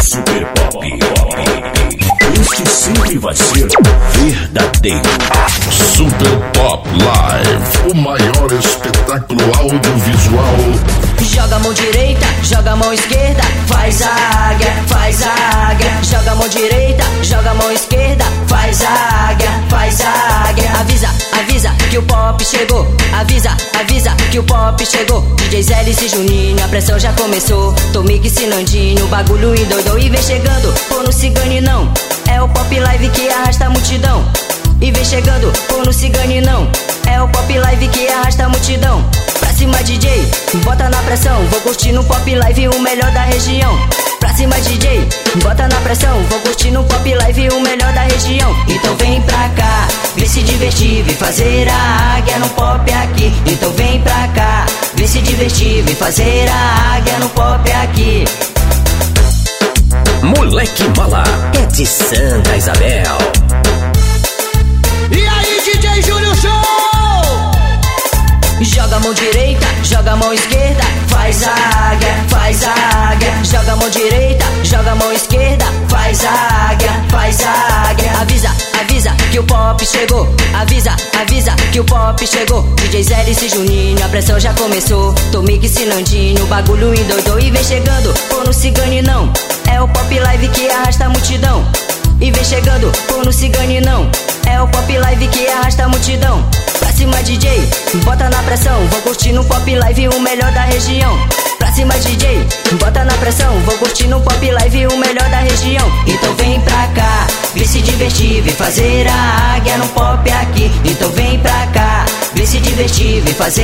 Super Pop. Este sempre vai ser verdadeiro. Super Pop Live, o maior espetáculo audiovisual. Joga a mão direita, joga a mão esquerda, faz a águia, faz a águia. Joga a mão direita, joga a mão esquerda, faz a águia, faz a águia. Avisa, avisa que o pop chegou. Avisa, avisa que o pop chegou. DJ Zélis e Juninho, a pressão já começou. Tomique Sinandinho, bagulho endoidou e vem chegando. Pô no cigane não, é o pop live que arrasta a multidão. E vem chegando, pô no cigane não, é o pop live que arrasta a multidão. Pra cima DJ, bota na pressão, vou curtir no pop live o melhor da região. Pra cima DJ, bota na pressão, vou curtir no pop live o melhor da região. Então vem pra cá, vem se divertir, vem fazer a águia vem fazer a águia no pop aqui. Moleque Mala é de Santa Isabel. E aí, DJ Júnior Show! Joga a mão direita, joga a mão esquerda, faz a águia, faz a águia. Joga a mão direita, Avisa, que o pop chegou. DJ Zélis e Juninho, a pressão já começou. Tomique Sinandinho, o bagulho endoidou e vem chegando. Pô no cigane não, é o pop live que arrasta a multidão. E vem chegando, pô no cigane não, é o pop live que arrasta a multidão. Pra cima DJ, bota na pressão, vou curtir no pop live o melhor da região. Pra cima DJ, bota na pressão, vou curtir no pop live o melhor da região. Então vem pra cá, vem se divertir, vem fazer a águia no pop vem fazer